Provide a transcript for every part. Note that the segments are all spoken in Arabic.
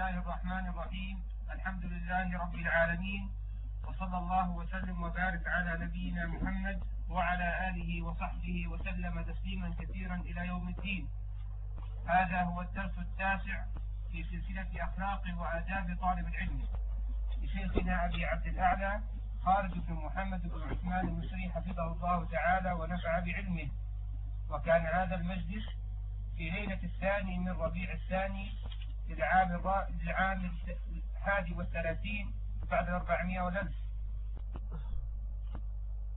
الله الرحمن الرحيم. الحمد لله رب العالمين. وصلى الله وسلم وبارك على نبينا محمد وعلى آله وصحبه وسلم تسليما كثيرا إلى يوم الدين. هذا هو الدرس التاسع في سلسلة أخلاق وآداب طالب العلم. لشيخنا أبي عبد الأعلى خالد بن محمد بن عثمان المصري حفظه الله تعالى ونفع بعلمه. وكان هذا المجلس في ليلة الثاني من ربيع الثاني للعام العام الحادي والثلاثين بعد الأربعمائة والألف.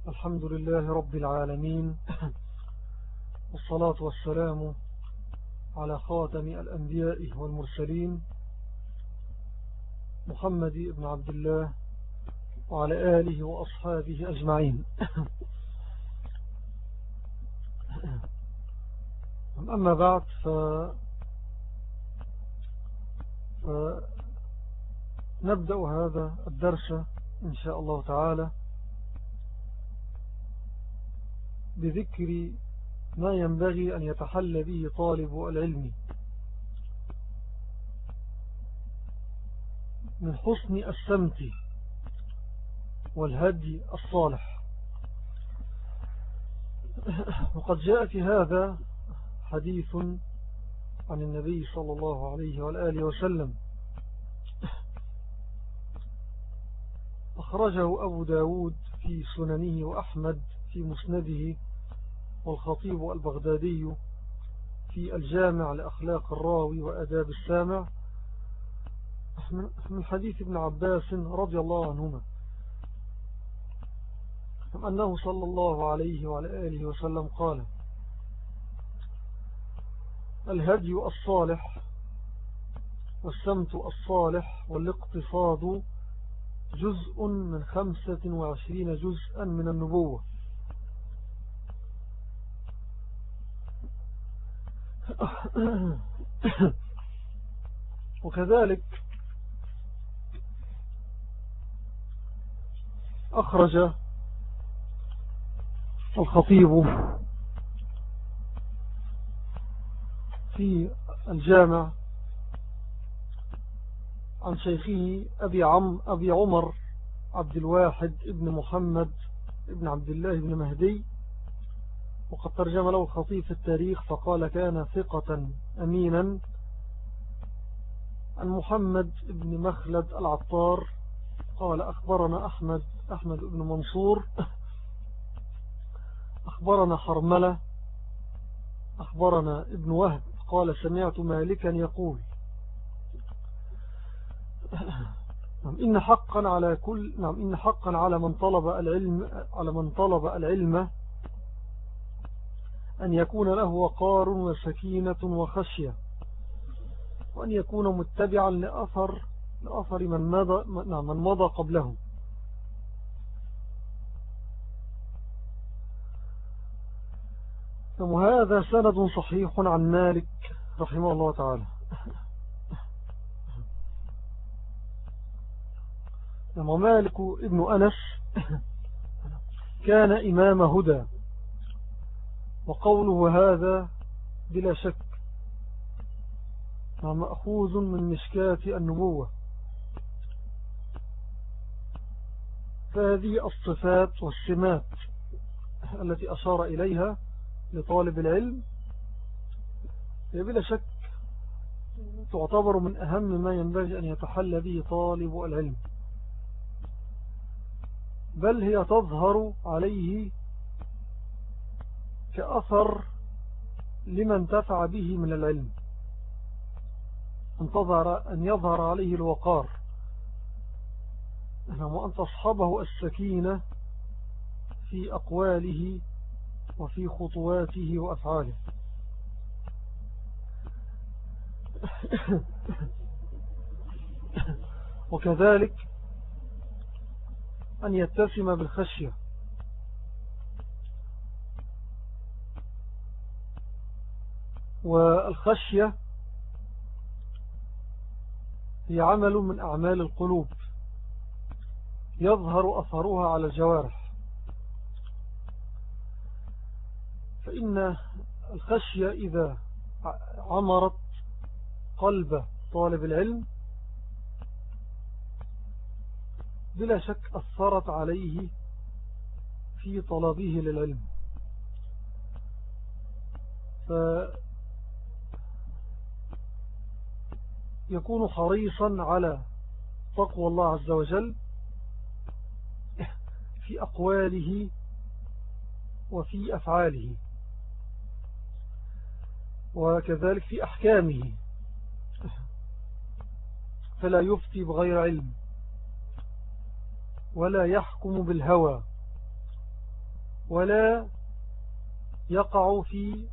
الحمد لله رب العالمين والصلاة والسلام على خاتم الأنبياء والمرسلين محمد بن عبد الله وعلى آله وأصحابه أجمعين. أما بعد ف... فنبدأ هذا الدرس إن شاء الله تعالى بذكر ما ينبغي أن يتحل به طالب العلم. من حسن السمت والهدي الصالح. وقد جاء في هذا حديث عن النبي صلى الله عليه والآله وسلم. أخرجه أبو داود في سننه وأحمد في مسنده والخطيب البغدادي في الجامع لأخلاق الراوي وأداب السامع. من حديث ابن عباس رضي الله عنهما. أنه صلى الله عليه وعلى آله وسلم قال الهدي الصالح والسمت الصالح والاقتصاد جزء من خمسة وعشرين جزءا من النبوة. وكذلك أخرج الخطيب في الجامع عن شيخه أبي, عم أبي عمر عبد الواحد ابن محمد ابن عبد الله بن مهدي. وقد ترجم له الخطيب في التاريخ فقال كان ثقة أمينا عن محمد بن مخلد العطار. قال أخبرنا أحمد أحمد بن منصور. أخبرنا حرملة أخبرنا ابن وهب. قال سمعت مالكا يقول نعم إن حقا على كل نعم إن حقا على من طلب العلم على من طلب العلم أن يكون له وقار وسكينة وخشية وأن يكون متبعا لأثر لأثر من مضى, نعم من مضى قبله. وهذا سند صحيح عن مالك رحمه الله تعالى. لما مالك ابن أنس كان إمام هدى وقوله هذا بلا شك مأخوذ من مشكاة النبوة. فهذه الصفات والسمات التي أشار إليها لطالب العلم بلا شك تعتبر من أهم ما ينبغي أن يتحل به طالب العلم. بل هي تظهر عليه كأثر لمن تفع به من العلم. انتظر أن يظهر عليه الوقار. وأن تصحبه السكينة في أقواله وفي خطواته وأفعاله. وكذلك أن يتسم بالخشية. والخشية هي عمل من أعمال القلوب. يظهر أثرها على الجوارح. فإن الخشية إذا عمرت قلب طالب العلم بلا شك أثرت عليه في طلبه للعلم. فيكون حريصا على تقوى الله عز وجل في أقواله وفي أفعاله وكذلك في أحكامه. فلا يفتي بغير علم. ولا يحكم بالهوى ولا يقع في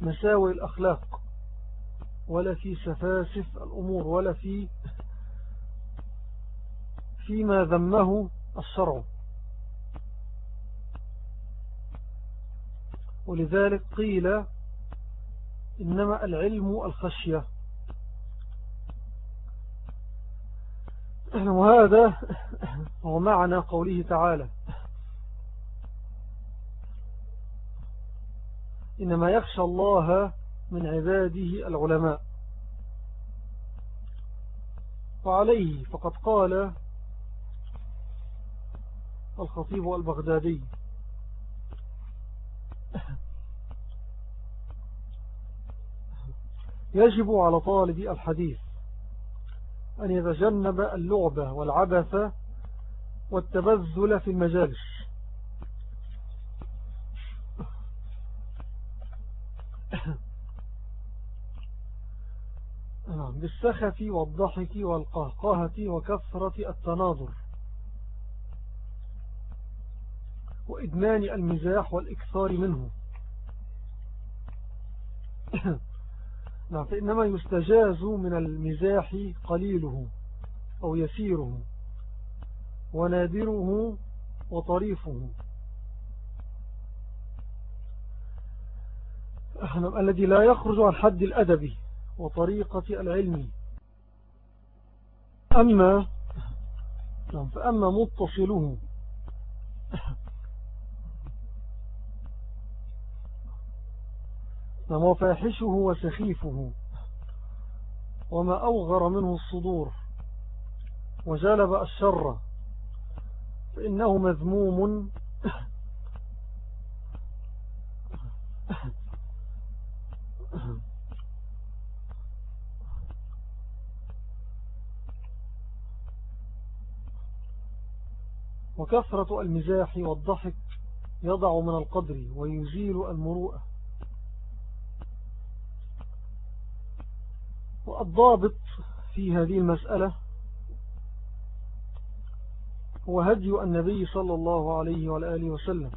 مساوي الأخلاق ولا في سفاسف الأمور ولا في فيما ذمه الشرع. ولذلك قيل إنما العلم الخشية. وهذا هو معنى قوله تعالى. إنما يخشى الله من عباده العلماء. وعليه فقد قال الخطيب البغدادي. يجب على طالب الحديث أن يتجنب اللعبة والعبث والتبذل في المجالس. بالسخف والضحك والقهقهة وكثرة التناظر وإدمان المزاح والإكثار منه. نعم. فإنما يستجاز من المزاح قليله أو يسيره ونادره وطريفه. الذي لا يخرج عن حد الأدب وطريقة العلم. أما نعم، فأما متصله. نعم، فاحشه وسخيفه وما أوغر منه الصدور وجلب الشر فإنه مذموم. وكثرة المزاح والضحك يضع من القدر ويزيل المروءة. والضابط في هذه المسألة هو هدي النبي صلى الله عليه وآله وسلم.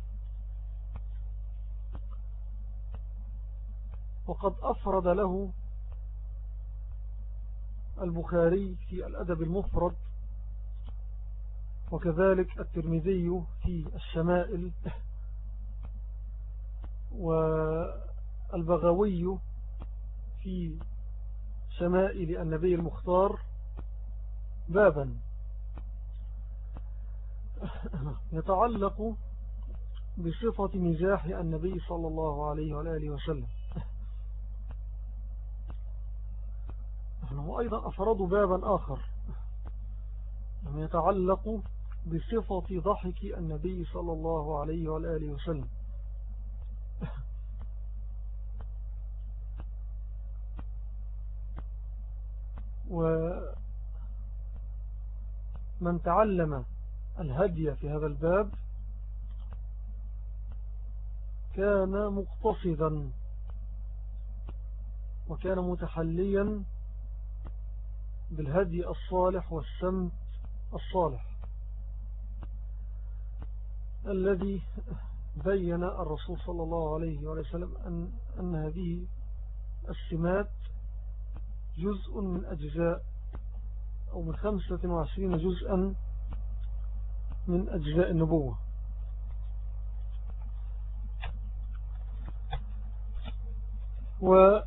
وقد أفرد له البخاري في الأدب المفرد وكذلك الترمذي في الشمائل والبغوي في شمائل النبي المختار بابا. يتعلق بصفة مزاح النبي صلى الله عليه وآله وسلم. وأيضا أفردوا بابا آخر. يتعلق بصفة ضحك النبي صلى الله عليه وآله وسلم. ومن تعلم الهدي في هذا الباب كان مقتصدا وكان متحليا بالهدي الصالح والسمت الصالح الذي بين الرسول صلى الله عليه وسلم أن, أن هذه السمات جزء من أجزاء أو من خمسة وعشرين جزءا من أجزاء النبوة. و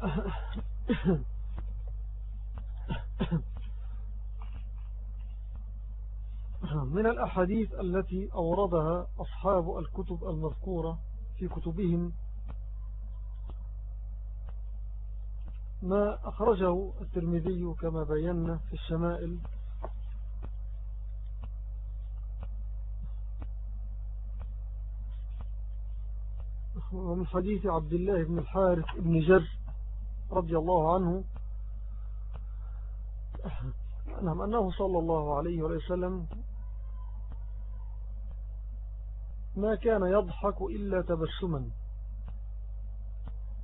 من الأحاديث التي أوردها أصحاب الكتب المذكورة في كتبهم ما أخرجه الترمذي كما بينا في الشمائل. ومن حديث عبد الله بن الحارث بن جر رضي الله عنه نعم أنه صلى الله عليه وسلم ما كان يضحك إلا تبسما.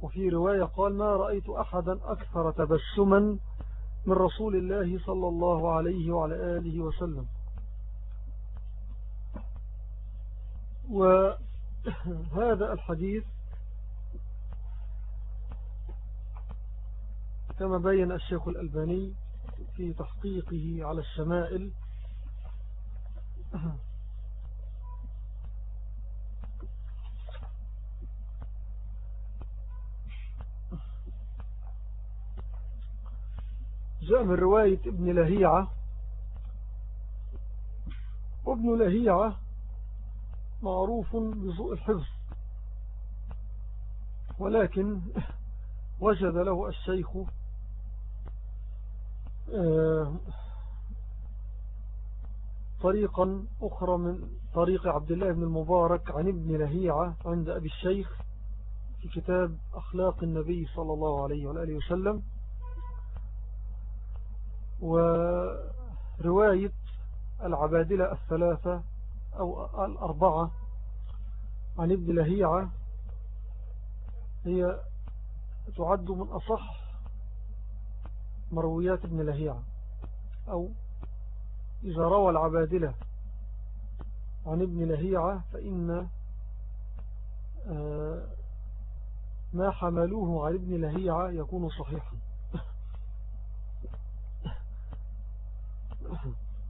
وفي رواية قال ما رأيت أحدا أكثر تبسما من رسول الله صلى الله عليه وعلى آله وسلم. وهذا الحديث كما بين الشيخ الألباني في تحقيقه على الشمائل. من رواية ابن لهيعة. وابن لهيعة معروف بسوء الحفظ. ولكن وجد له الشيخ آه، طريقا أخرى من طريق عبد الله بن المبارك عن ابن لهيعة عند أبي الشيخ في كتاب أخلاق النبي صلى الله عليه وآله وسلم. ورواية العبادلة الثلاثة أو الأربعة عن ابن لهيعة هي تعد من أصح مرويات ابن لهيعة أو إذا روى العبادلة عن ابن لهيعة فإن آه، ما حملوه عن ابن لهيعة يكون صحيحا.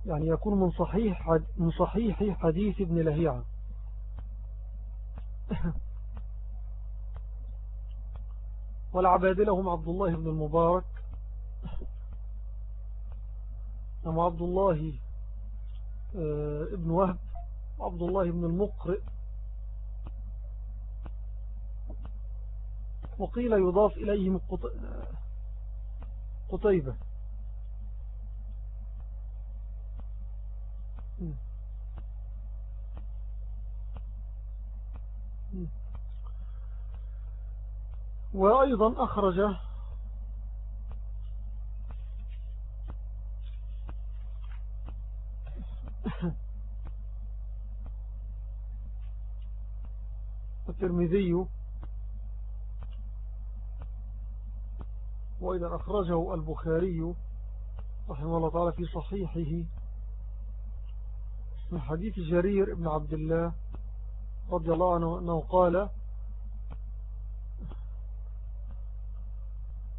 يعني يكون من صحيح من صحيح حديث ابن لهيعة. والعبادلة هم عبد الله بن المبارك. أم عبد الله آه، ابن وهب عبد الله بن المقرئ. وقيل يضاف إليهم قطيبة وأيضا أخرج الترمذي وإذا أخرجه البخاري رحمه الله تعالى في صحيحه من حديث جرير ابن عبد الله رضي الله عنه أنه قال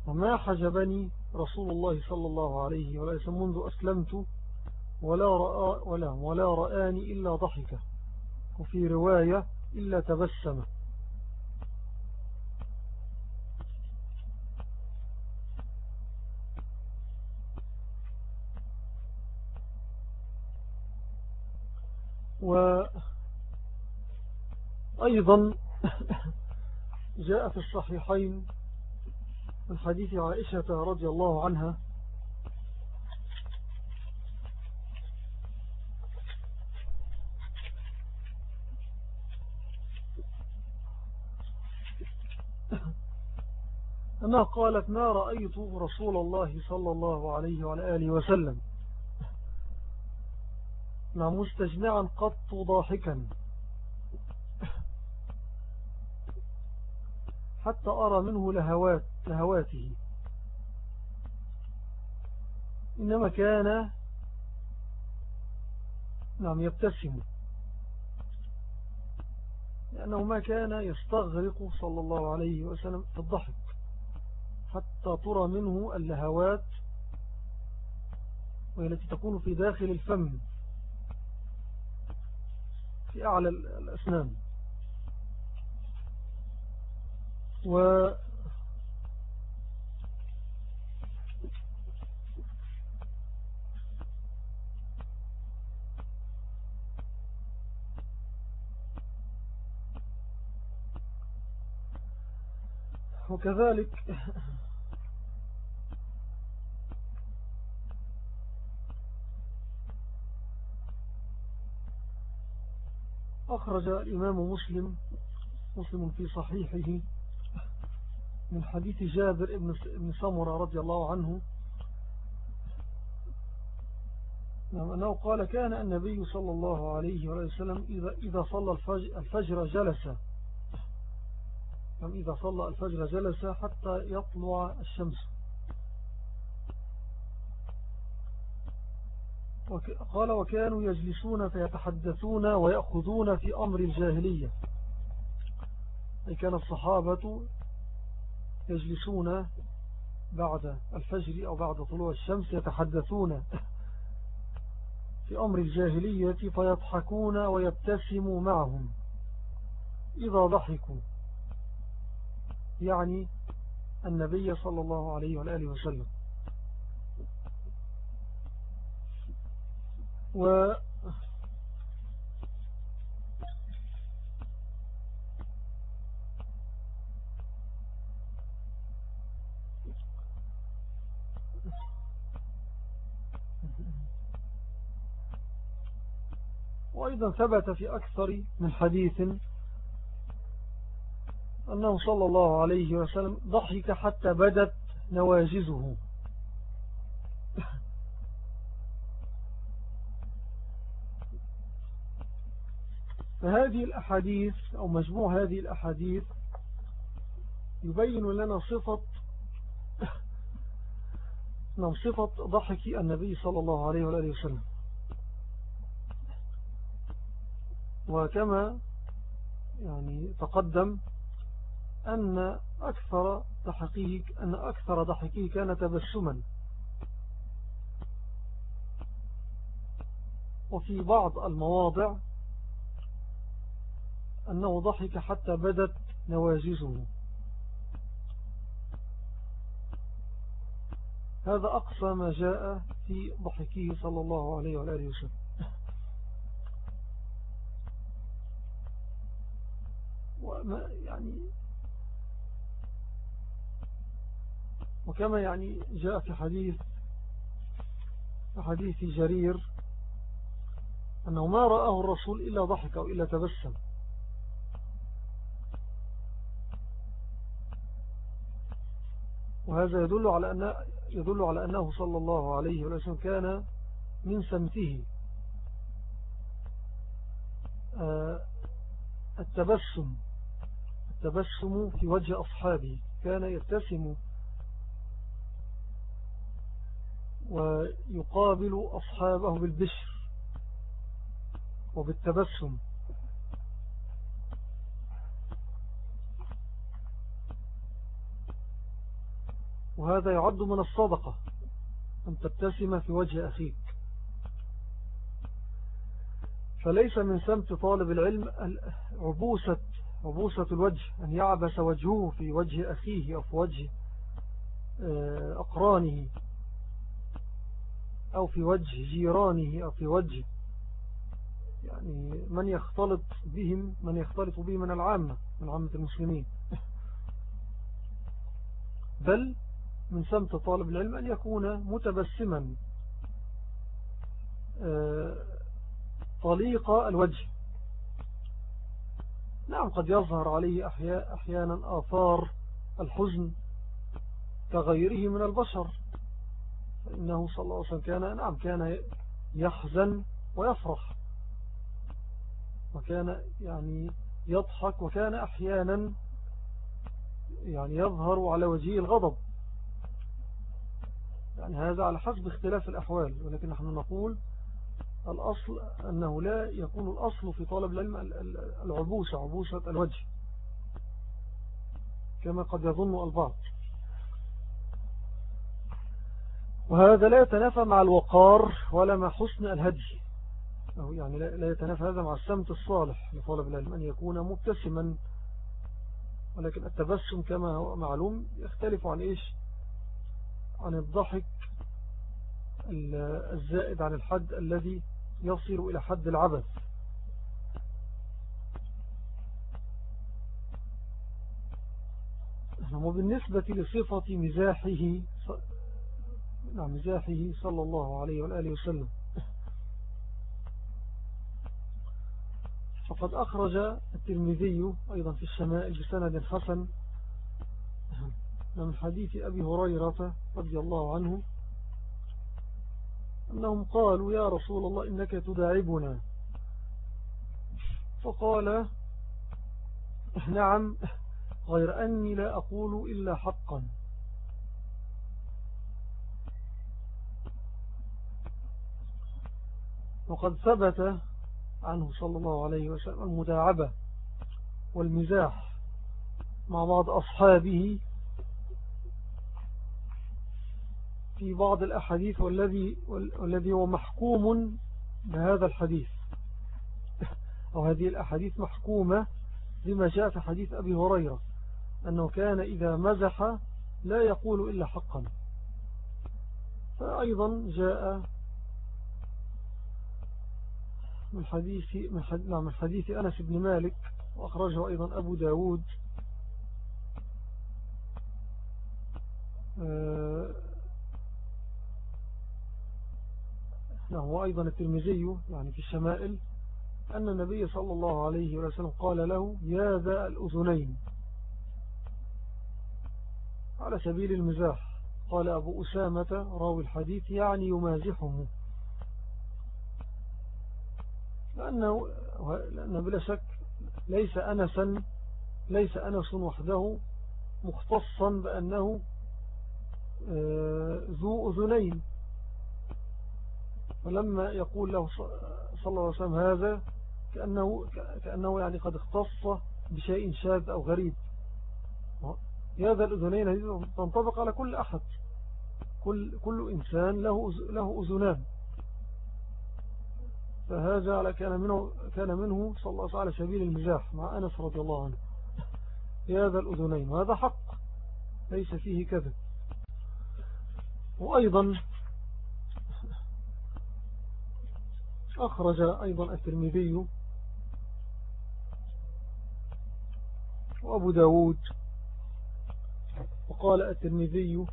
وما حجبني رسول الله صلى الله عليه وسلم منذ أسلمت ولا, رأى ولا, ولا رآني إلا ضحك وفي رواية إلا تبسم. وأيضا جاء في الصحيحين من حديث عائشة رضي الله عنها أنها قالت ما رأيت رسول الله صلى الله عليه وعلى آله وسلم نعم مستجمعا قط ضاحكا. حتى أرى منه لهوات لهواته. إنما كان نعم يبتسم. لأنه ما كان يستغرق صلى الله عليه وسلم في الضحك. حتى ترى منه اللهوات والتي تكون في داخل الفم. في أعلى الأسنان. و وكذلك أخرج الإمام مسلم مسلم في صحيحه من حديث جابر بن سمرة رضي الله عنه. نعم أنه قال كان النبي صلى الله عليه وسلم إذا, إذا صلى الفجر جلس. نعم إذا صلى الفجر جلس حتى يطلع الشمس. قال وكانوا يجلسون فيتحدثون ويأخذون في أمر الجاهلية. أي كان الصحابة يجلسون بعد الفجر أو بعد طلوع الشمس يتحدثون في أمر الجاهلية فيضحكون ويبتسموا معهم. إذا ضحكوا يعني النبي صلى الله عليه وآله وسلم. و وأيضا ثبت في أكثر من حديث أنه صلى الله عليه وسلم ضحك حتى بدت نواجزه فهذه الأحاديث أو مجموع هذه الأحاديث يبين لنا صفة نعم صفة ضحك النبي صلى الله عليه وآله وسلم. وكما يعني تقدم أن أكثر ضحكه أن أكثر ضحكه كان تبسما. وفي بعض المواضع أنه ضحك حتى بدت نواجزه هذا أقصى ما جاء في ضحكه صلى الله عليه وآله وسلم. وما يعني وكما يعني جاء في حديث في حديث جرير أنه ما رآه الرسول إلا ضحك أو إلا تبسم. وهذا يدل على أن يدل على أنه صلى الله عليه وسلم كان من سمته. آه، التبسم التبسم في وجه أصحابه كان يتسم ويقابل أصحابه بالبشر وبالتبسم. وهذا يعد من الصدقة. أن تبتسم في وجه أخيك. فليس من سمت طالب العلم عبوسة, عبوسة الوجه أن يعبس وجهه في وجه أخيه أو في وجه آه، أقرانه أو في وجه جيرانه أو في وجه يعني من يختلط بهم من يختلط بهم من العامة من عامة المسلمين. بل من سمت طالب العلم أن يكون متبسما آه، طليق الوجه. نعم قد يظهر عليه أحيانا آثار الحزن كغيره من البشر. فإنه صلى الله عليه وسلم كان نعم كان يحزن ويفرح وكان يعني يضحك وكان أحيانا يعني يظهر على وجهه الغضب. يعني هذا على حسب اختلاف الأحوال ولكن نحن نقول الأصل أنه لا يكون الأصل في طالب العلم العبوسة عبوسة الوجه كما قد يظن البعض. وهذا لا يتنافى مع الوقار ولا مع حسن الهدي. أو يعني لا يتنافى هذا مع السمت الصالح لطالب العلم أن يكون مبتسما. ولكن التبسم كما هو معلوم يختلف عن إيش؟ عن الضحك الزائد عن الحد الذي يصل إلى حد العبث. وبالنسبة لصفة مزاحه نعم مزاحه صلى الله عليه وآله وسلم. وقد أخرج الترمذي أيضا في الشمائل بسند حسن من حديث أبي هريرة رضي الله عنه أنهم قالوا يا رسول الله إنك تداعبنا. فقال نعم غير أني لا أقول إلا حقا. وقد ثبت عنه صلى الله عليه وسلم المداعبة والمزاح مع بعض أصحابه في بعض الأحاديث والذي, والذي هو محكوم بهذا الحديث. أو هذه الأحاديث محكومة بما جاء في حديث أبي هريرة أنه كان إذا مزح لا يقول إلا حقا. فأيضا جاء من حديث من حديث, من حديث أنس بن مالك وأخرجه أيضا أبو داود. نعم وأيضا الترمذي يعني في الشمائل أن النبي صلى الله عليه وسلم قال له يا ذا الأذنين. على سبيل المزاح قال أبو أسامة راوي الحديث يعني يمازحه. لأنه لأنه بلا شك ليس أنسا ليس أنس وحده مختصا بأنه آه، ذو أذنين. ولما يقول له صلى الله عليه وسلم هذا كأنه, كأنه يعني قد اختص بشيء شاذ أو غريب. هذا الأذنين تنطبق على كل أحد. كل, كل إنسان له, له أذنان. فهذا على كان منه, كان منه صلى الله عليه وسلم على سبيل المزاح مع أنس رضي الله عنه. هذا الأذنين وهذا حق ليس فيه كذب. وأيضا أخرج أيضا الترمذي وأبو داود وقال الترمذي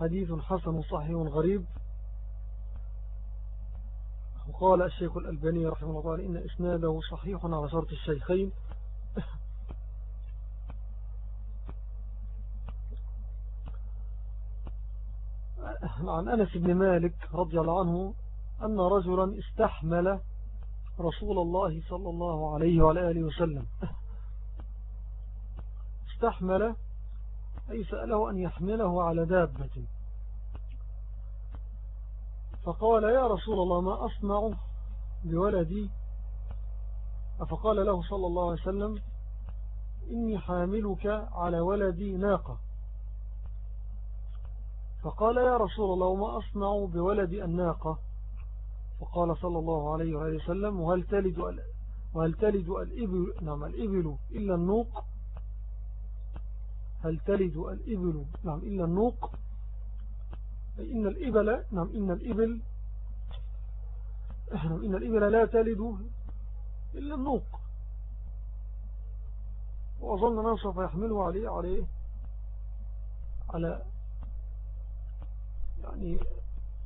حديث حسن صحيح غريب. وقال الشيخ الألباني رحمه الله تعالى إن إسناده صحيح على شرط الشيخين. عن أنس بن مالك رضي الله عنه أن رجلا استحمل رسول الله صلى الله عليه وعلى آله وسلم. استحمل أي سأله أن يحمله على دابة. فقال يا رسول الله ما أصنع بولدي؟ فقال له صلى الله عليه وسلم إني حاملك على ولدي ناقة. فقال يا رسول الله ما أصنع بولد الناقة؟ فقال صلى الله عليه وآله وسلم وهل تلد, وهل تلد الإبل, نعم الإبل إلا النوق؟ هل تلد الإبل نعم إلا النوق؟ إن الإبل نعم إن الإبل نعم إن الإبل لا تلد إلا النوق. وأظن سوف يحمله عليه عليه على يعني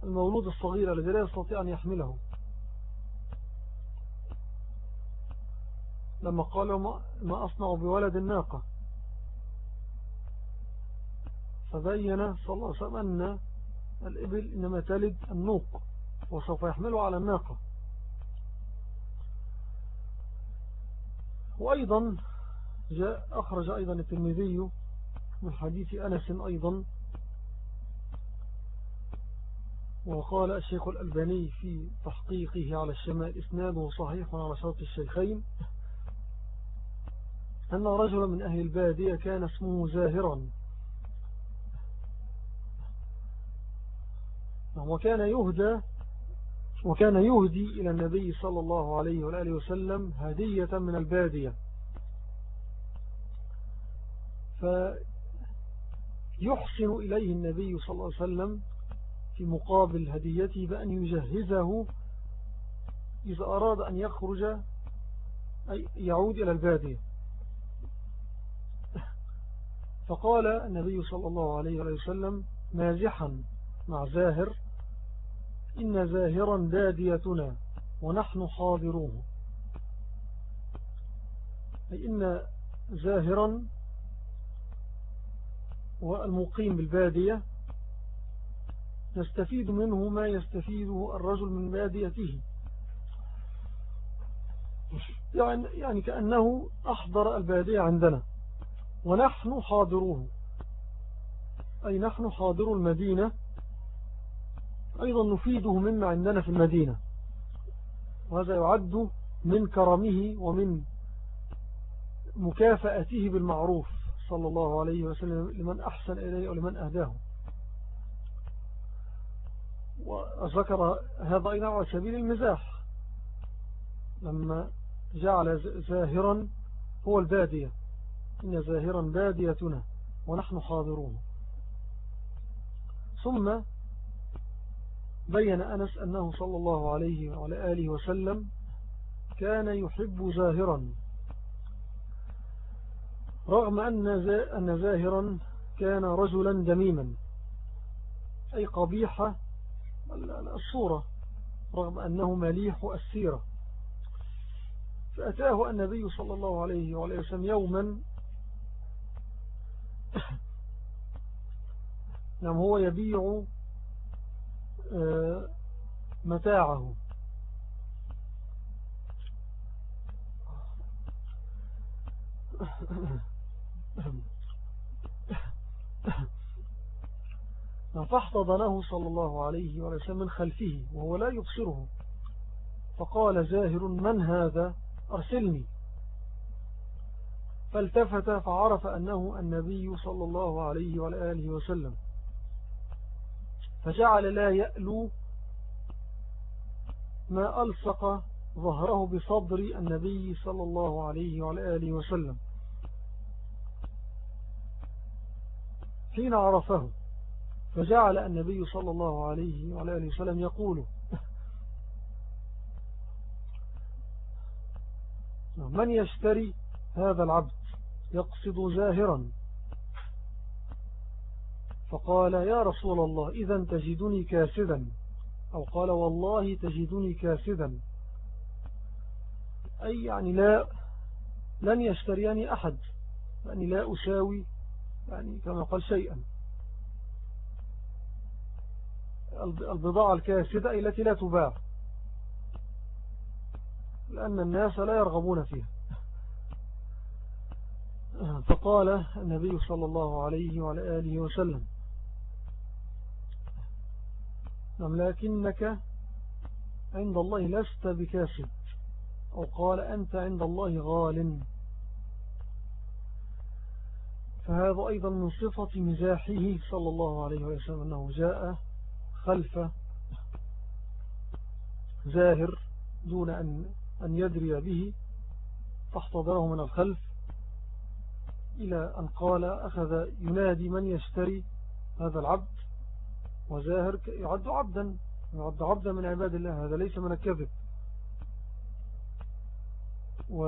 المولود الصغير الذي لا يستطيع أن يحمله. لما قالوا ما أصنع بولد الناقة. فبين صلى الله عليه وسلم أن الإبل إنما تلد النوق وسوف يحمله على الناقة. وأيضا جاء أخرج أيضا الترمذي من حديث أنس أيضا وقال الشيخ الألباني في تحقيقه على الشمال إسناده صحيح على شرط الشيخين أن رجلا من أهل البادية كان اسمه زاهرا. وكان يهدى وكان يهدي إلى النبي صلى الله عليه وآله وسلم هدية من البادية. فيحسن إليه النبي صلى الله عليه وسلم في مقابل هديته بأن يجهزه إذا أراد أن يخرج أي يعود إلى البادية. فقال النبي صلى الله عليه وسلم مازحا مع زاهر إن زاهرا باديتنا ونحن حاضروه. أي إن زاهرا والمقيم بالبادية يستفيد منه ما يستفيده الرجل من باديته. يعني, يعني كأنه أحضر البادية عندنا. ونحن حاضروه. أي نحن حاضر المدينة. أيضا نفيده مما عندنا في المدينة. وهذا يعد من كرمه ومن مكافأته بالمعروف صلى الله عليه وسلم لمن أحسن إليه ولمن أهداه. وذكر هذا أيضا على سبيل المزاح. لما جعل زاهرا هو البادية. إن زاهرا باديتنا ونحن حاضرون. ثم بين أنس أنه صلى الله عليه وعلى آله وسلم كان يحب زاهرا. رغم أن زاهرا كان رجلا دميما أي قبيحة الصورة رغم أنه مليح السيرة. فأتاه النبي صلى الله عليه وعليه وسلم يوما نعم هو يبيع آه، متاعه. فاحتضنه صلى الله عليه وسلم من خلفه وهو لا يبصره. فقال زاهر من هذا؟ أرسلني. فالتفت فعرف أنه النبي صلى الله عليه وآله وسلم. فجعل لا يألو ما ألصق ظهره بصدر النبي صلى الله عليه وآله وسلم. حين عرفه فجعل النبي صلى الله عليه وآله وسلم يقول من يشتري هذا العبد يقصد زاهرا؟ فقال يا رسول الله إذا تجدني كاسدا. أو قال والله تجدني كاسدا. أي يعني لا لن يشتريني أحد لأني لا أساوي يعني كما قال شيئا. البضاعة الكاسدة التي لا تباع. لأن الناس لا يرغبون فيها. فقال النبي صلى الله عليه وعلى آله وسلم لكنك عند الله لست بكاسد. أو قال أنت عند الله غال. فهذا أيضا من صفة مزاحه صلى الله عليه وسلم أنه جاء خلف زاهر دون أن, أن يدري به فاحتضره من الخلف إلى أن قال أخذ ينادي من يشتري هذا العبد؟ وزاهر يعد عبدا يعد عبدا من عباد الله هذا ليس من الكذب. و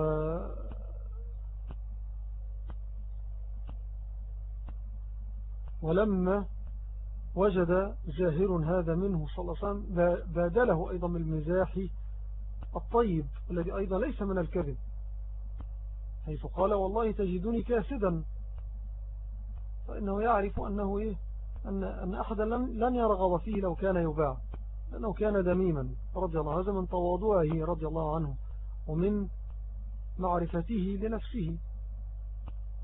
ولما وجد زاهر هذا منه صلى الله عليه وسلم بادله أيضا من المزاح الطيب الذي أيضا ليس من الكذب. حيث قال والله تجدني كاسدا. فإنه يعرف أنه إيه؟ أن, أن أحدا لن يرغب فيه لو كان يباع لأنه كان دميما. رضي الله هذا من تواضعه رضي الله عنه ومن معرفته لنفسه.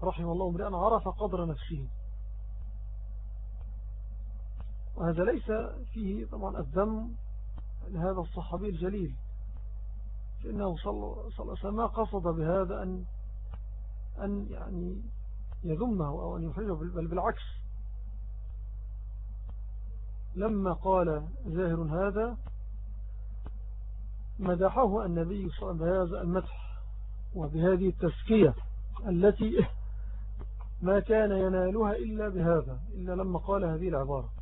رحمه الله امرئا عرف قدر نفسه. وهذا ليس فيه طبعا الذم لهذا الصحابي الجليل لأنه صلى الله عليه وسلم ما قصد بهذا أن, أن يعني يذمه أو أن يحرجه بل بالعكس. لما قال زاهر هذا مدحه النبي صلى الله عليه وسلم بهذا المدح وبهذه التزكية التي ما كان ينالها إلا بهذا إلا لما قال هذه العبارة.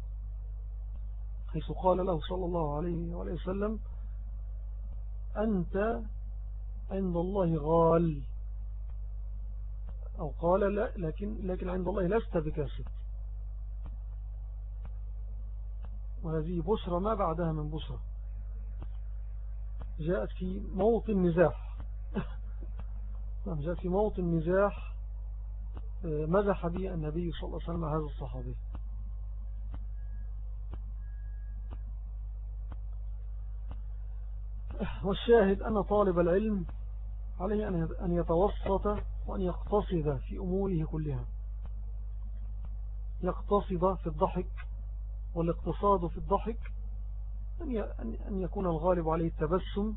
حيث قال له صلى الله عليه وسلم أنت عند الله غال. أو قال لا لكن, لكن عند الله لست بكاسد وهذه بشرى ما بعدها من بشرى. جاءت في موطن نزاح نعم جاء في موطن مزاح آه، مزح به النبي صلى الله عليه وسلم هذا الصحابي. والشاهد أن طالب العلم عليه أن يتوسط وأن يقتصد في أموره كلها. يقتصد في الضحك والاقتصاد في الضحك أن يكون الغالب عليه التبسم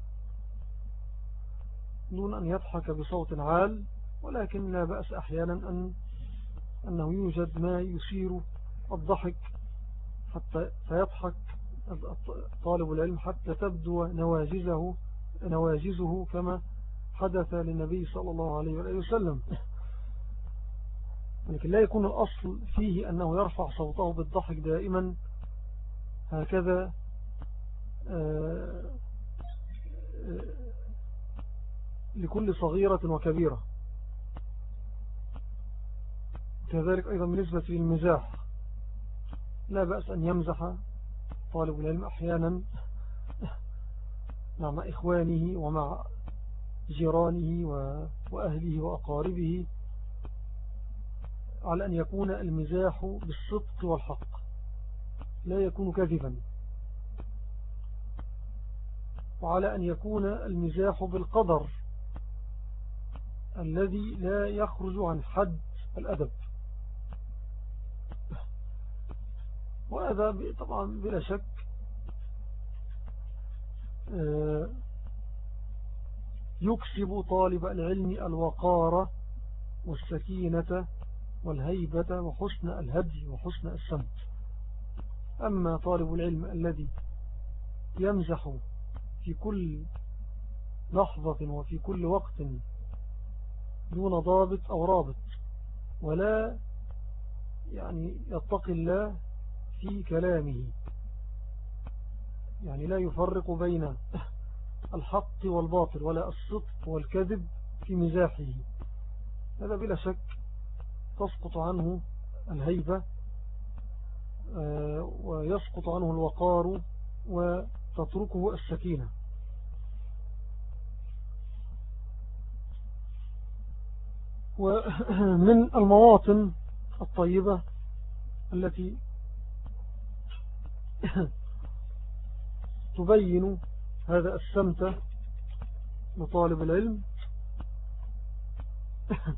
دون أن يضحك بصوت عال ولكن لا بأس أحيانا أن أنه يوجد ما يثير الضحك حتى فيضحك طالب العلم حتى تبدو نواجزه نواجزه كما حدث للنبي صلى الله عليه وسلم. لكن لا يكون الأصل فيه أنه يرفع صوته بالضحك دائما. هكذا آه، آه، لكل صغيرة وكبيرة. كذلك أيضا بالنسبة للمزاح لا بأس أن يمزح طالب العلم أحيانا مع إخوانه ومع جيرانه وأهله وأقاربه على أن يكون المزاح بالصدق والحق. لا يكون كذبا وعلى أن يكون المزاح بالقدر الذي لا يخرج عن حد الأدب. وهذا طبعا بلا شك آه، يكسب طالب العلم الوقار والسكينة والهيبة وحسن الهدي وحسن السمت. أما طالب العلم الذي يمزح في كل لحظة وفي كل وقت دون ضابط أو رابط ولا يعني يتقي الله في كلامه. يعني لا يفرق بين الحق والباطل ولا الصدق والكذب في مزاحه. هذا بلا شك تسقط عنه الهيبة آه، ويسقط عنه الوقار وتتركه السكينة. ومن المواطن الطيبة التي تبين هذا السمت لطالب العلم.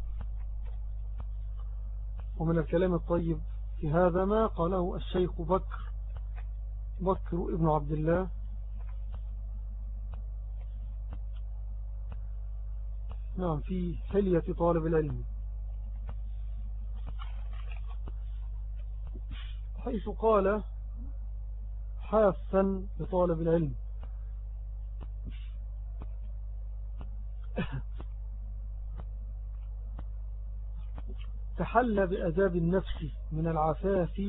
ومن الكلام الطيب في هذا ما قاله الشيخ بكر بكر ابن عبد الله. نعم في حلية طالب العلم. حيث قال حافا لطالب العلم تحلى بأداب النفس من العفاف.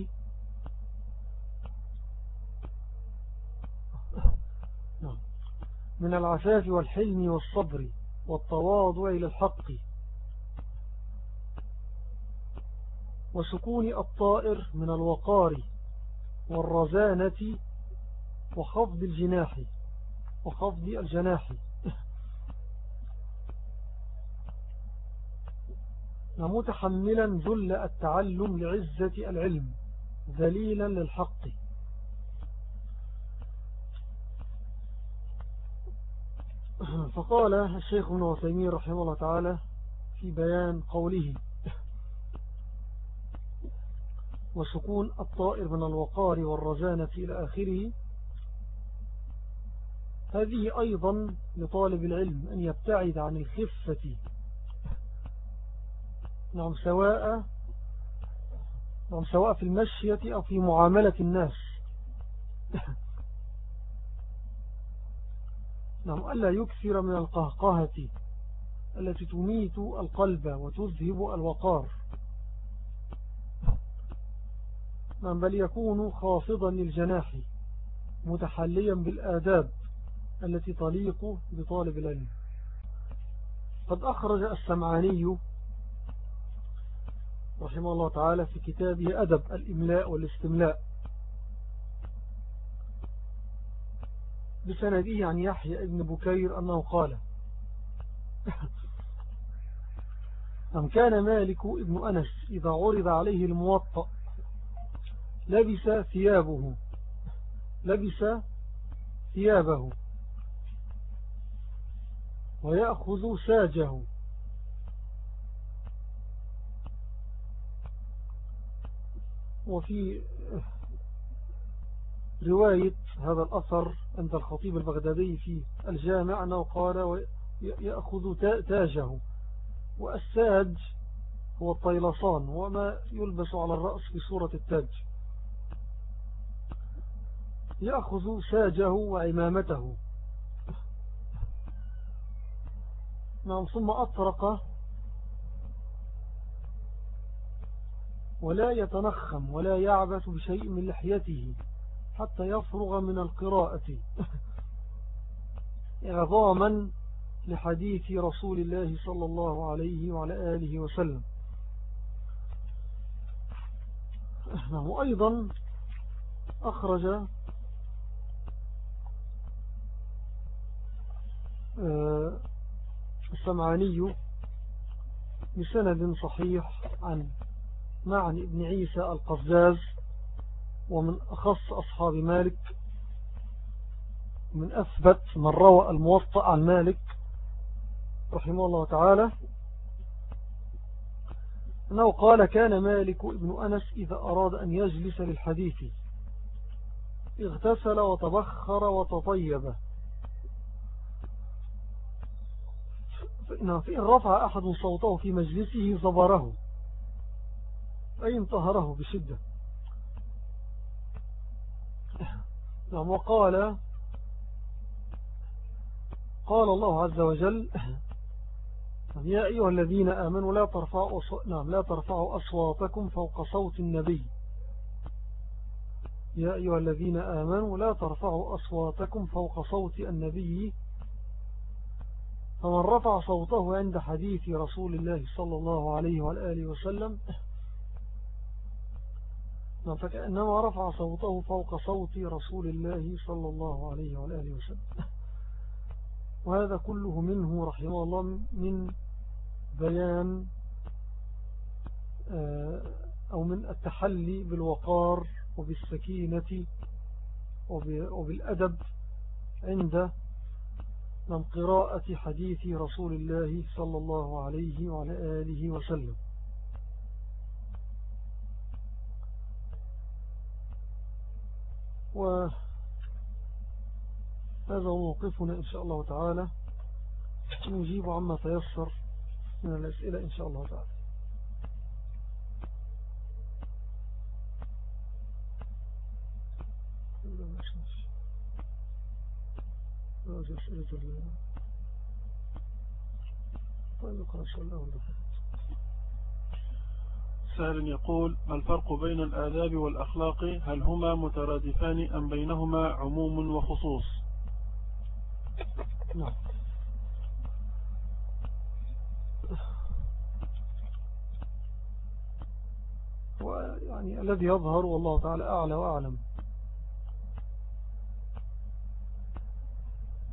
من العفاف والحلم والصبر والتواضع إلى الحق وسكون الطائر من الوقار والرزانة وخفض الجناح. وخفض الجناح. متحملا ذل التعلم لعزة العلم. ذليلا للحق. فقال الشيخ ابن وثيمين رحمه الله تعالى في بيان قوله وسكون الطائر من الوقار والرزانة إلى آخره؟ هذه أيضا لطالب العلم أن يبتعد عن الخفة. نعم سواء نعم سواء في المشية أو في معاملة الناس. نعم ألا يكثر من القهقهة التي تميت القلب وتذهب الوقار. نعم بل يكون خافضا للجناح متحليا بالآداب. التي تليق بطالب العلم. قد أخرج السمعاني رحمه الله تعالى في كتابه أدب الإملاء والاستملاء. بسنده عن يحيى ابن بكير أنه قال أم كان مالك ابن أنس إذا عرض عليه الموطأ لبس ثيابه لبس ثيابه ويأخذ ساجه وفي رواية هذا الأثر عند الخطيب البغدادي في الجامع أنه قال يأخذ تاجه. والساج هو الطيلصان وما يلبس على الرأس في صورة التاج. يأخذ ساجه وعمامته. نعم ثم أطرق ولا يتنخم ولا يعبث بشيء من لحيته حتى يفرغ من القراءة. إعظاما لحديث رسول الله صلى الله عليه وعلى آله وسلم. نعم أيضا أخرج آه، السمعاني بسند صحيح عن معن ابن عيسى القفزاز ومن أخص أصحاب مالك من أثبت من روى الموطأ عن مالك رحمه الله تعالى أنه قال كان مالك ابن أنس إذا أراد أن يجلس للحديث اغتسل وتبخر وتطيب. فإن رفع أحد صوته في مجلسه زبره أي انتهره بشدة. نعم وقال قال الله عز وجل يا أيها الذين آمنوا لا ترفعوا, نعم لا ترفعوا أصواتكم فوق صوت النبي. يا أيها الذين آمنوا لا ترفعوا أصواتكم فوق صوت النبي فمن رفع صوته عند حديث رسول الله صلى الله عليه وآله وسلم نعم، فكأنما رفع صوته فوق صوت رسول الله صلى الله عليه وآله وسلم. وهذا كله منه رحمه الله من بيان آه، أو من التحلي بالوقار وبالسكينة وبالأدب عند من قراءة حديث رسول الله صلى الله عليه وعلى آله وسلم. وهذا موقفنا إن شاء الله تعالى. نجيب عما تيسر من الأسئلة إن شاء الله تعالى. سهل يقول ما الفرق بين الآداب والأخلاق؟ هل هما مترادفان أم بينهما عموم وخصوص؟ نعم. ويعني الذي يظهر والله تعالى أعلى وأعلم.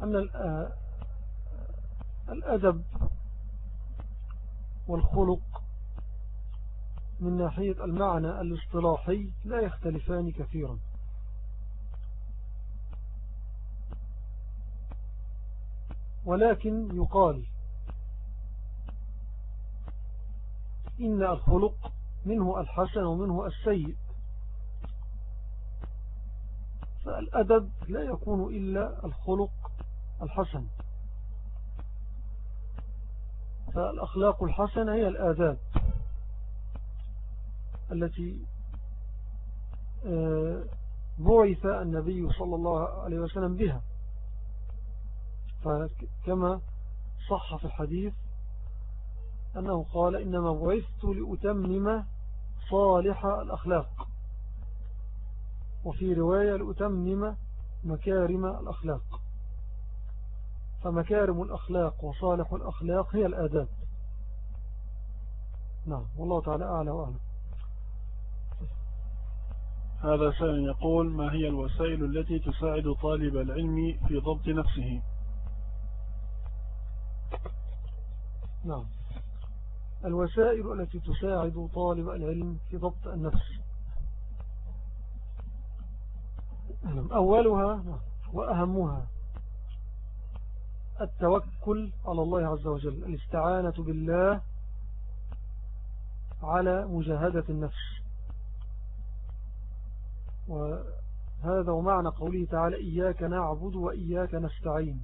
أن الأدب والخلق من ناحية المعنى الاصطلاحي لا يختلفان كثيرا. ولكن يقال إن الخلق منه الحسن ومنه السيء. فالأدب لا يكون إلا الخلق الحسن. فالأخلاق الحسنة هي الآداب التي آه، بعث النبي صلى الله عليه وسلم بها. فكما صح في الحديث أنه قال إنما بعثت لأتمم صالح الأخلاق. وفي رواية لأتمم مكارم الأخلاق. فمكارم الأخلاق وصالح الأخلاق هي الآداب نعم والله تعالى أعلى وأعلم هذا سائل يقول ما هي الوسائل التي تساعد طالب العلم في ضبط نفسه؟ نعم. الوسائل التي تساعد طالب العلم في ضبط النفس. أولها وأهمها. التوكل على الله عز وجل الاستعانة بالله على مجاهدة النفس. وهذا ومعنى قوله تعالى إياك نعبد وإياك نستعين.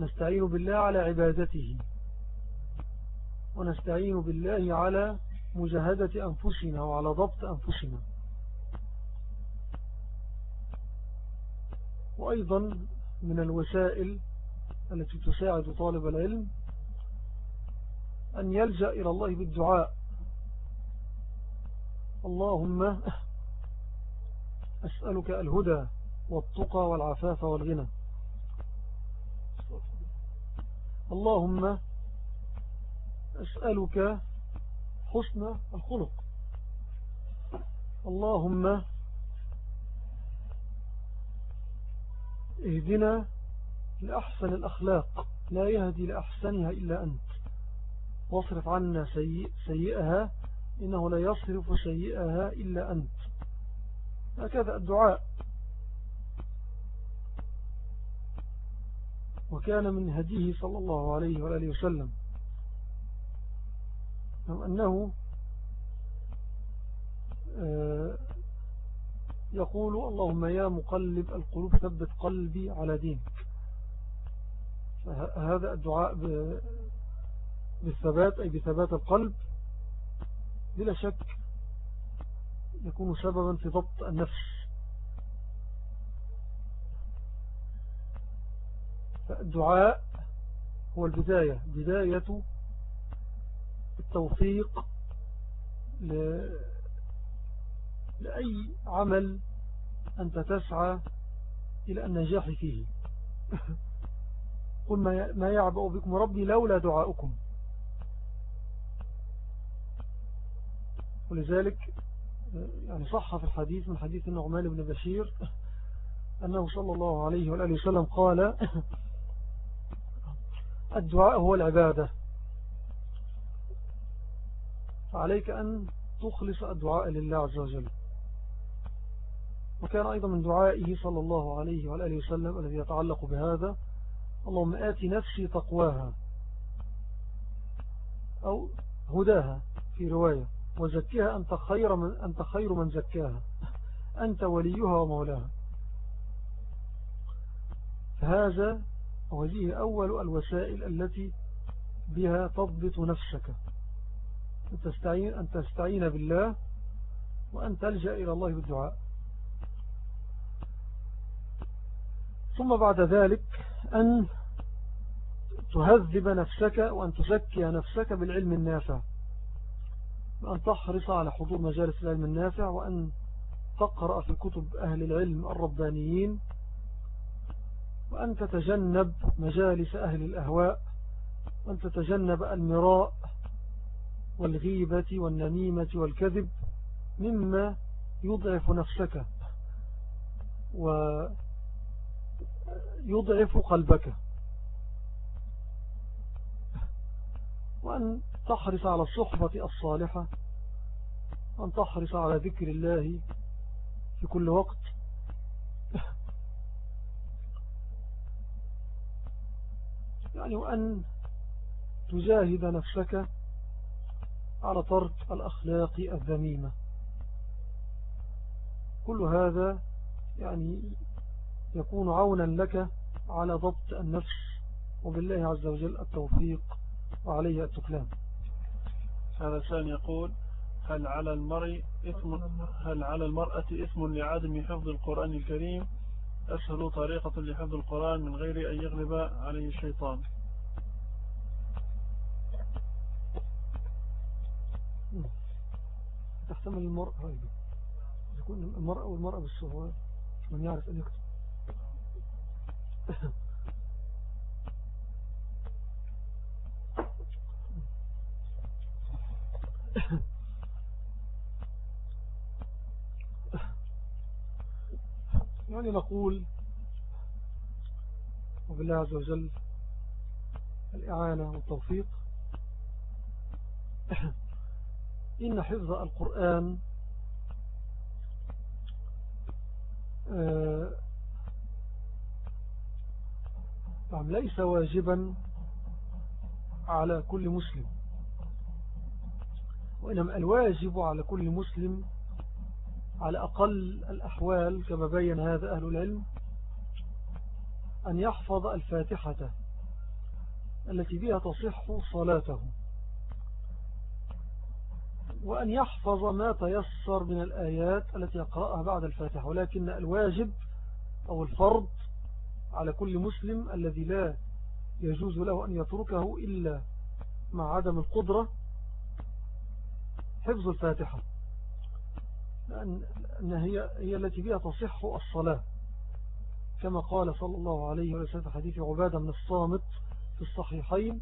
نستعين بالله على عبادته ونستعين بالله على مجاهدة أنفسنا وعلى ضبط أنفسنا. وأيضا من الوسائل التي تساعد طالب العلم أن يلجأ إلى الله بالدعاء. اللهم أسألك الهدى والتقى والعفاف والغنى. اللهم أسألك حسن الخلق. اللهم اهدنا لأحسن الأخلاق لا يهدي لأحسنها إلا أنت. واصرف عنا سيء سيئها إنه لا يصرف سيئها إلا أنت. هكذا الدعاء. وكان من هديه صلى الله عليه وآله وسلم. أنه آه، يقول اللهم يا مقلب القلوب ثبت قلبي على دينك. هذا الدعاء بالثبات أي بثبات القلب بلا شك يكون سببا في ضبط النفس. فالدعاء هو البداية بداية التوفيق لأي عمل أنت تسعى إلى النجاح فيه. قل ما يعبأ بكم ربي لولا دعاؤكم. ولذلك يعني صح في الحديث من حديث النعمان بن بشير أنه صلى الله عليه وآله وسلم قال الدعاء هو العبادة. فعليك أن تخلص الدعاء لله عز وجل. وكان أيضا من دعائه صلى الله عليه وآله وسلم الذي يتعلق بهذا. اللهم آتي نفسي تقواها أو هداها في رواية. وزكيها أنت خير من, أنت خير من زكاها. أنت وليها ومولاها. فهذا وهذه أول الوسائل التي بها تضبط نفسك. أن تستعين, أن تستعين بالله وأن تلجأ إلى الله بالدعاء. ثم بعد ذلك أن تهذب نفسك وأن تزكي نفسك بالعلم النافع. وأن تحرص على حضور مجالس العلم النافع وأن تقرأ في كتب أهل العلم الربانيين. وأن تتجنب مجالس أهل الأهواء. وأن تتجنب المراء والغيبة والنميمة والكذب مما يضعف نفسك. ويضعف قلبك. وأن تحرص على الصحبة الصالحة وأن تحرص على ذكر الله في كل وقت. يعني وأن تجاهد نفسك على ترك الأخلاق الذميمة. كل هذا يعني يكون عونا لك على ضبط النفس وبالله عز وجل التوفيق وعليه التكلام. هذا ثاني يقول هل على المرء إثم هل على المرأة إثم لعدم حفظ القرآن الكريم؟ أسهل طريقة لحفظ القرآن من غير أن يغلب عليه الشيطان. تحتمل المرأة يكون المرأة والمرأة بالصغار من يعرف أن يكتب. يعني نقول وبالله عز وجل الإعانة والتوفيق. إن حفظ القرآن آه، نعم ليس واجبا على كل مسلم. وإنما الواجب على كل مسلم على أقل الأحوال كما بين هذا أهل العلم أن يحفظ الفاتحة التي بها تصح صلاته وأن يحفظ ما تيسر من الآيات التي يقرأها بعد الفاتحة. ولكن الواجب أو الفرض على كل مسلم الذي لا يجوز له أن يتركه إلا مع عدم القدرة حفظ الفاتحة لأن هي, هي التي بها تصح الصلاة. كما قال صلى الله عليه وسلم في حديث عبادة من الصامت في الصحيحين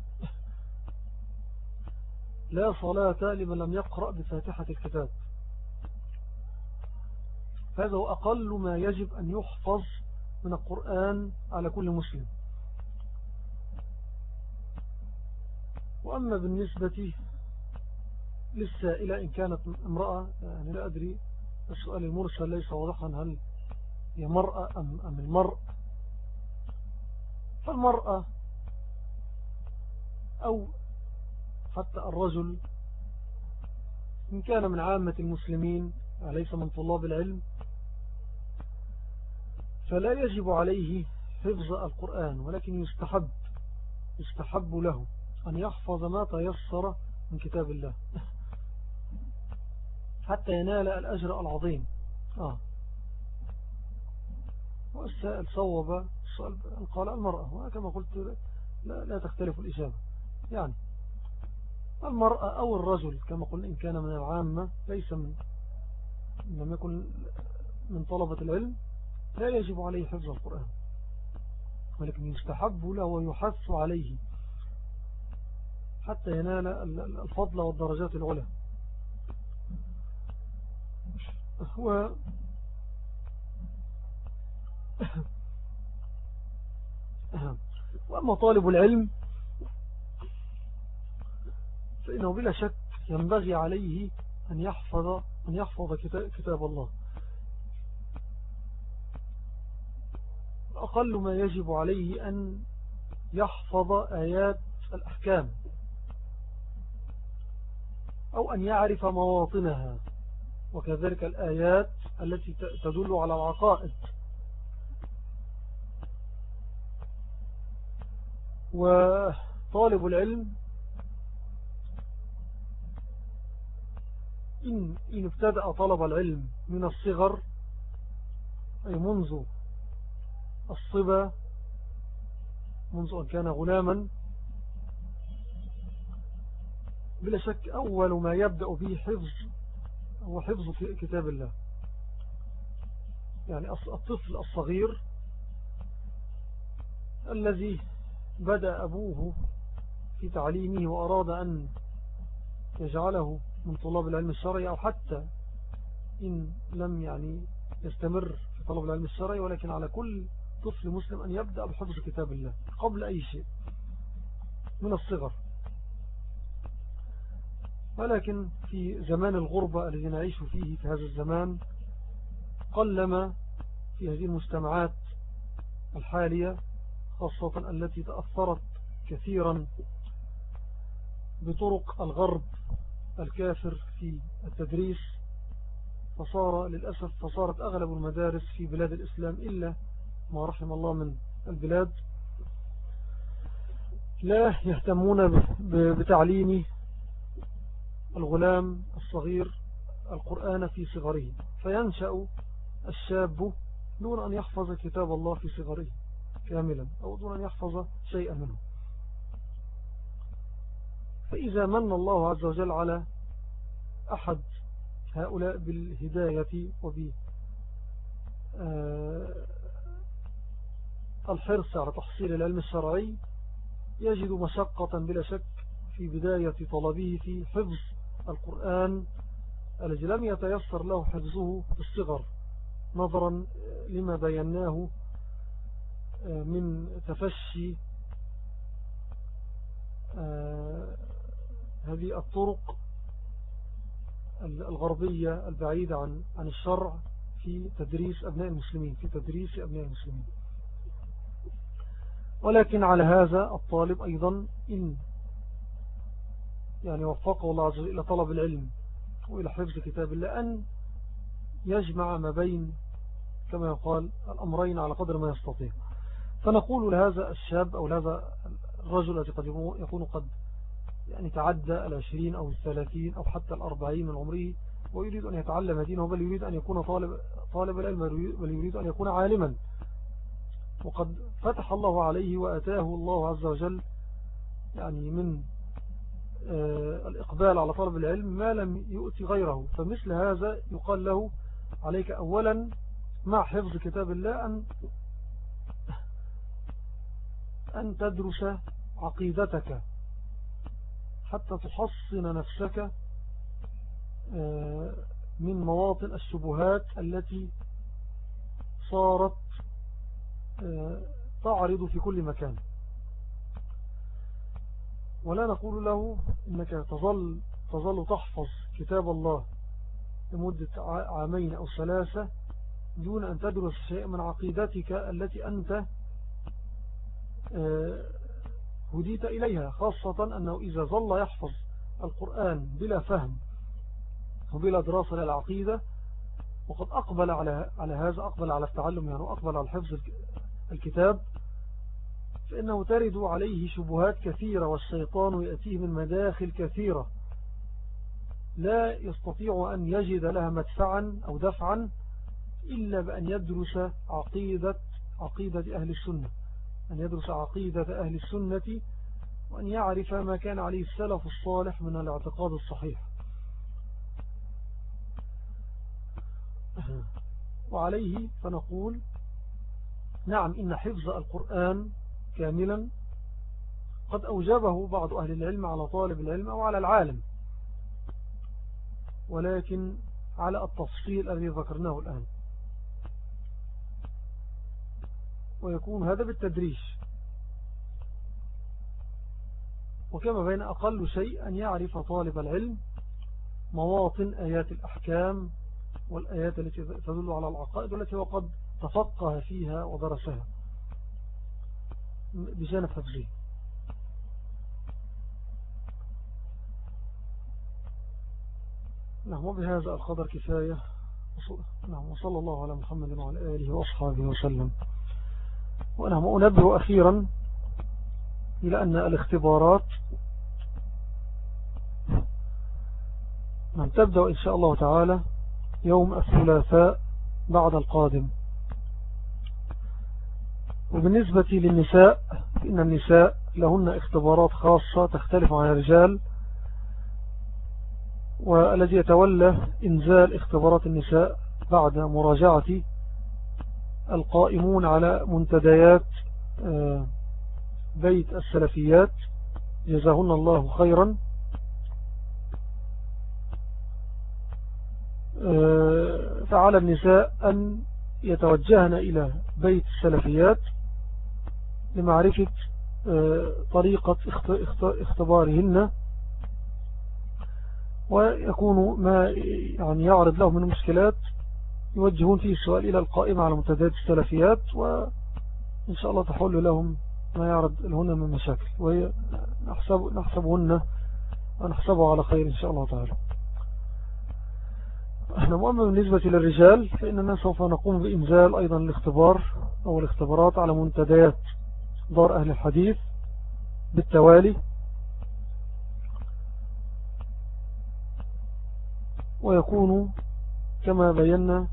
لا صلاة لمن لم يقرأ بفاتحة الكتاب. هذا هو أقل ما يجب أن يحفظ من القرآن على كل مسلم. وأما بالنسبة للسائلة إن كانت امرأة يعني لا أدري السؤال المرسل ليس واضحا هل هي مرأة أم, أم المرء. فالمرأة أو حتى الرجل إن كان من عامة المسلمين وليس من طلاب العلم؟ فلا يجب عليه حفظ القرآن ولكن يستحب يستحب له أن يحفظ ما تيسر من كتاب الله. حتى ينال الأجر العظيم. آه. والسائل صوب قال المرأة وكما قلت لا, لا تختلف الإجابة. يعني المرأة أو الرجل كما قلنا إن كان من العامة ليس من لم يكن من طلبة العلم لا يجب عليه حفظ القرآن ولكن يستحب له ويحث عليه حتى ينال الفضل والدرجات العلى و وأما طالب العلم فإنه بلا شك ينبغي عليه أن يحفظ, أن يحفظ كتاب الله. أقل ما يجب عليه أن يحفظ آيات الأحكام أو أن يعرف مواطنها وكذلك الآيات التي تدل على العقائد. وطالب العلم إن, إن ابتدأ طلب العلم من الصغر أي منذ الصبا منذ أن كان غلاما. بلا شك أول ما يبدأ به حفظ هو حفظ كتاب الله. يعني الطفل الصغير الذي بدأ أبوه في تعليمه وأراد أن يجعله من طلاب العلم الشرعي أو حتى إن لم يعني يستمر في طلب العلم الشرعي ولكن على كل طفل مسلم أن يبدأ بحفظ كتاب الله قبل أي شيء من الصغر. ولكن في زمان الغربة الذي نعيش فيه في هذا الزمان قلما في هذه المجتمعات الحالية خاصة التي تأثرت كثيرا بطرق الغرب الكافر في التدريس فصار للأسف فصارت أغلب المدارس في بلاد الإسلام إلا ما رحم الله من البلاد لا يهتمون بتعليم الغلام الصغير القرآن في صغره. فينشأ الشاب دون أن يحفظ كتاب الله في صغره كاملا أو دون أن يحفظ شيئا منه. فإذا من الله عز وجل على أحد هؤلاء بالهداية وب آه، الحرص على تحصيل العلم الشرعي يجد مشقة بلا شك في بداية طلبه في حفظ القرآن الذي لم يتيسر له حفظه في الصغر نظرا لما بيناه آه، من تفشي آه، هذه الطرق الغربية البعيدة عن عن الشرع في تدريس أبناء المسلمين في تدريس أبناء المسلمين. ولكن على هذا الطالب أيضا إن يعني وفقه الله عز وجل إلى طلب العلم وإلى حفظ كتاب الله أن يجمع ما بين كما يقال الأمرين على قدر ما يستطيع. فنقول لهذا الشاب أو لهذا الرجل الذي قد يكون قد يعني تعدى العشرين أو الثلاثين أو حتى الأربعين من عمره ويريد أن يتعلم دينه بل يريد أن يكون طالب, طالب العلم بل يريد أن يكون عالما. وقد فتح الله عليه وأتاه الله عز وجل يعني من آه، الإقبال على طلب العلم ما لم يؤتي غيره. فمثل هذا يقال له عليك أولا مع حفظ كتاب الله أن أن تدرس عقيدتك حتى تحصن نفسك آه، من مواطن الشبهات التي صارت تعرض في كل مكان. ولا نقول له إنك تظل, تظل تحفظ كتاب الله لمدة عامين أو ثلاثة دون أن تدرس شيء من عقيدتك التي أنت آه، هديت إليها خاصة أنه إذا ظل يحفظ القرآن بلا فهم وبلا دراسة للعقيدة وقد أقبل على على هذا أقبل على التعلم يعني أقبل على حفظ الكتاب فإنه ترد عليه شبهات كثيرة والشيطان يأتيه من مداخل كثيرة. لا يستطيع أن يجد لها مدفعا أو دفعا إلا بأن يدرس عقيدة عقيدة أهل السنة أن يدرس عقيدة أهل السنة وأن يعرف ما كان عليه السلف الصالح من الاعتقاد الصحيح. وعليه فنقول نعم إن حفظ القرآن كاملا قد أوجبه بعض أهل العلم على طالب العلم أو على العالم. ولكن على التفصيل الذي ذكرناه الآن. ويكون هذا بالتدريج. وكما بين أقل شيء أن يعرف طالب العلم مواطن آيات الأحكام والآيات التي تدل على العقائد والتي وقد تفقه فيها ودرسها. بجانب حفظه نعم وبهذا القدر كفاية. نعم وصلى الله على محمد وعلى آله وأصحابه وسلم. وأنا أنبه أخيرا إلى أن الاختبارات نعم تبدأ إن شاء الله تعالى يوم الثلاثاء بعد القادم. وبالنسبة للنساء فإن النساء لهن اختبارات خاصة تختلف عن الرجال والذي يتولى إنزال اختبارات النساء بعد مراجعة القائمون على منتديات آه، بيت السلفيات. جزاهن الله خيرا. آه، فعلى النساء أن يتوجهن إلى بيت السلفيات. لمعرفة آه، طريقة اختبارهن. ويكون ما يعني يعرض لهم من المشكلات يوجهون فيه السؤال إلى القائمة على منتديات السلفيات وإن شاء الله تحل لهم ما يعرض لهن من مشاكل. ونحسب نحسبهن ونحسبه على خير إن شاء الله تعالى. إحنا مؤمن بالنسبة للرجال فإننا سوف نقوم بإنزال أيضا الاختبار أو الاختبارات على منتديات. دار أهل الحديث بالتوالي. ويكون كما بينا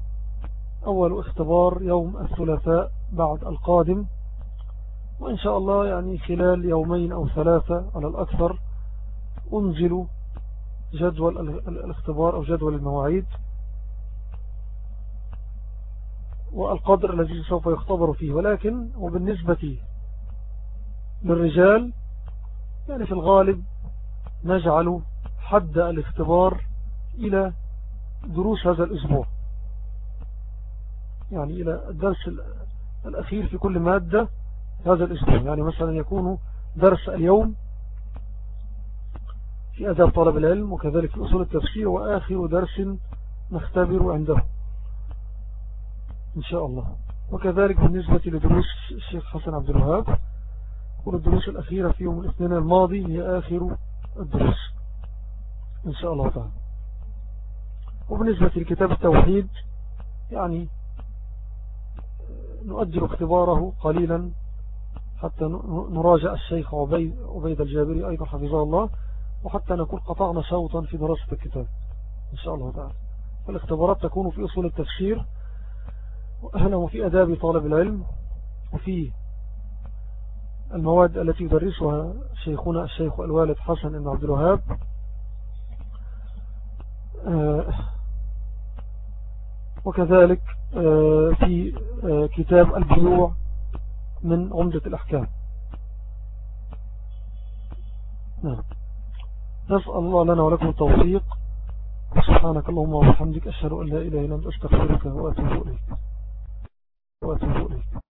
أول اختبار يوم الثلاثاء بعد القادم. وإن شاء الله يعني خلال يومين أو ثلاثة على الأكثر أنزل جدول الاختبار أو جدول المواعيد. والقدر الذي سوف يختبر فيه. ولكن وبالنسبة للرجال يعني في الغالب نجعل حد الاختبار إلى دروس هذا الأسبوع. يعني إلى الدرس الأخير في كل مادة هذا الأسبوع. يعني مثلا يكون درس اليوم في أداب طلب العلم وكذلك في أصول التفسير وآخر درس نختبر عنده. إن شاء الله. وكذلك بالنسبة لدروس الشيخ حسن عبد الوهاب والدروس الأخيرة في يوم الاثنين الماضي هي آخر الدروس إن شاء الله تعالى. وبالنسبة لكتاب التوحيد يعني نؤجل اختباره قليلا حتى نراجع الشيخ عبيد, عبيد الجابري أيضا حفظه الله وحتى نكون قطعنا شوطا في دراسة الكتاب إن شاء الله تعالى. فالاختبارات تكون في أصول التفسير وأهلا وفي أداب طالب العلم وفي المواد التي يدرسها شيخنا الشيخ الوالد حسن بن عبد الوهاب. آه، وكذلك آه، في آه، كتاب البيوع من عمدة الأحكام. نعم. نسأل الله لنا ولكم التوفيق. سبحانك اللهم وبحمدك أشهد أن لا إله إلا أنت أستغفرك وأتوب إليك. وأتوب إليك.